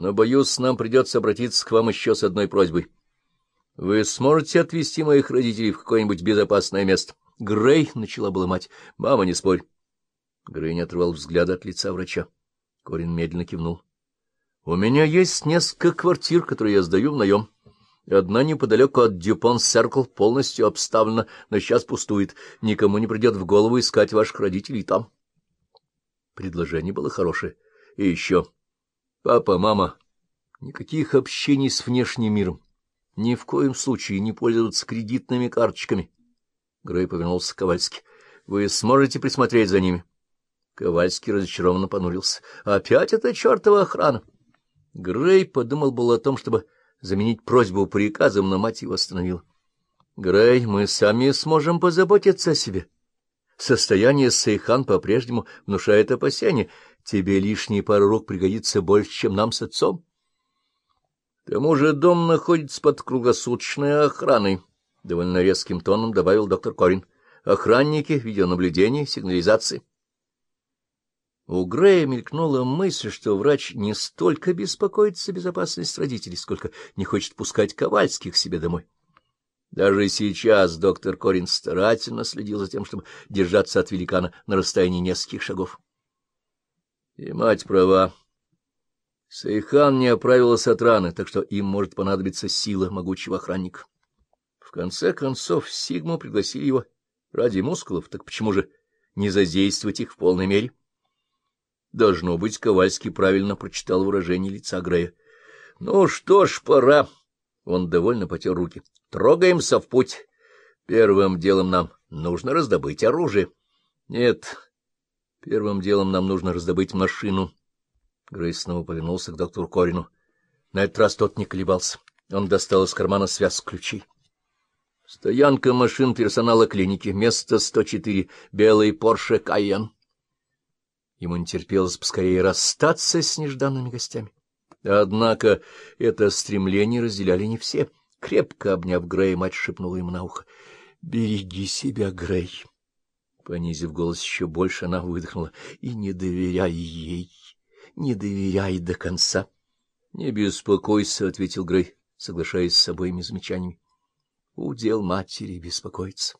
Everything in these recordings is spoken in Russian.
но, боюсь, нам придется обратиться к вам еще с одной просьбой. Вы сможете отвезти моих родителей в какое-нибудь безопасное место? Грей, — начала была мать, — мама, не спорь. Грей не отрывал взгляда от лица врача. Корин медленно кивнул. — У меня есть несколько квартир, которые я сдаю в наем. Одна неподалеку от Дюпон-Серкл полностью обставлена, но сейчас пустует. Никому не придет в голову искать ваших родителей там. Предложение было хорошее. И еще. Папа, мама, никаких общений с внешним миром. Ни в коем случае не пользоваться кредитными карточками. Грей повернулся к Ковальски. — Вы сможете присмотреть за ними? Ковальский разочарованно понурился. — Опять эта чертова охрана! Грей подумал был о том, чтобы заменить просьбу приказом, но мать его остановила. — Грей, мы сами сможем позаботиться о себе. Состояние Сейхан по-прежнему внушает опасения. Тебе лишние пару рук пригодится больше, чем нам с отцом. К тому же дом находится под круглосуточной охраной, — довольно резким тоном добавил доктор Корин. Охранники, видеонаблюдение, сигнализации. У Грея мелькнула мысль, что врач не столько беспокоится о безопасности родителей, сколько не хочет пускать Ковальских себе домой. Даже сейчас доктор Корин старательно следил за тем, чтобы держаться от великана на расстоянии нескольких шагов. И мать права. Сейхан не оправилась от раны, так что им может понадобиться сила могучего охранника. В конце концов, Сигму пригласили его ради мускулов, так почему же не задействовать их в полной мере? Должно быть, Ковальский правильно прочитал выражение лица Грея. — Ну что ж, пора. Он довольно потер руки. — Трогаемся в путь. Первым делом нам нужно раздобыть оружие. — Нет, первым делом нам нужно раздобыть машину. Грей снова повернулся к доктору Корину. На этот раз тот не колебался. Он достал из кармана связку ключей. Стоянка машин персонала клиники, место 104, белый Порше Кайен. Ему не терпелось поскорее расстаться с нежданными гостями. Однако это стремление разделяли не все. Крепко обняв Грея, мать шепнула ему на ухо. — Береги себя, Грей. Понизив голос еще больше, она выдохнула. — И не доверяй ей, не доверяй до конца. — Не беспокойся, — ответил Грей, соглашаясь с обоими замечаниями. — Удел матери беспокоиться.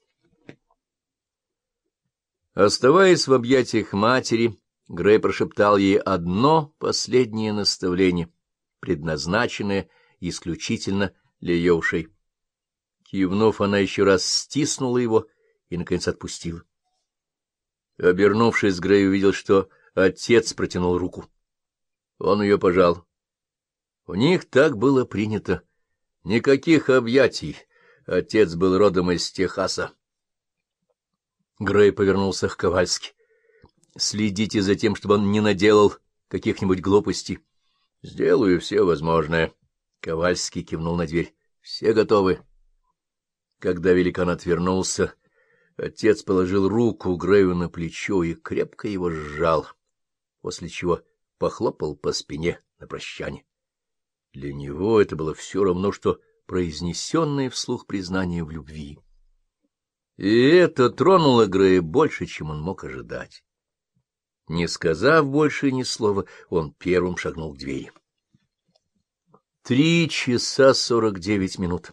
Оставаясь в объятиях матери, Грей прошептал ей одно последнее наставление, предназначенное исключительно для ее ушей. Кивнув, она еще раз стиснула его и, наконец, отпустила. Обернувшись, Грей увидел, что отец протянул руку. Он ее пожал. У них так было принято. Никаких объятий. Отец был родом из Техаса. Грей повернулся к Ковальски. Следите за тем, чтобы он не наделал каких-нибудь глупостей. — Сделаю все возможное. Ковальский кивнул на дверь. — Все готовы. Когда великан отвернулся, отец положил руку Грею на плечо и крепко его сжал, после чего похлопал по спине на прощание. Для него это было все равно, что произнесенное вслух признание в любви. И это тронуло Грея больше, чем он мог ожидать. Не сказав больше ни слова, он первым шагнул к двери. Три часа сорок девять минут.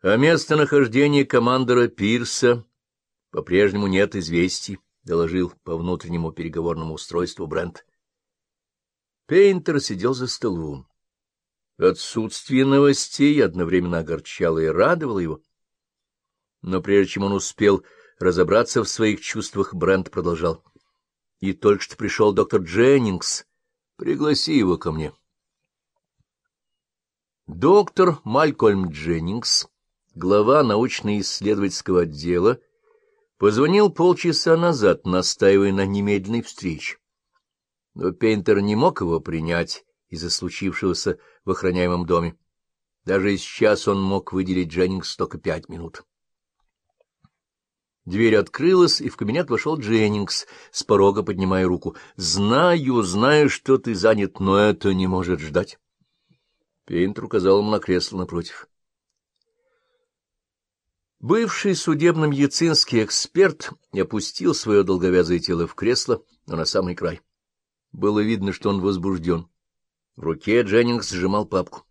О местонахождении командора Пирса по-прежнему нет известий, — доложил по внутреннему переговорному устройству Брент. Пейнтер сидел за столом. Отсутствие новостей одновременно огорчало и радовало его. Но прежде чем он успел разобраться в своих чувствах, Брент продолжал. И только что пришел доктор Дженнингс. Пригласи его ко мне. Доктор Малькольм Дженнингс, глава научно-исследовательского отдела, позвонил полчаса назад, настаивая на немедленной встрече. Но Пейнтер не мог его принять из-за случившегося в охраняемом доме. Даже сейчас он мог выделить Дженнингс только пять минут. Дверь открылась, и в кабинет вошел Дженнингс, с порога поднимая руку. — Знаю, знаю, что ты занят, но это не может ждать. Пейнтер указал ему на кресло напротив. Бывший судебно-медицинский эксперт опустил свое долговязое тело в кресло, но на самый край. Было видно, что он возбужден. В руке Дженнингс сжимал папку.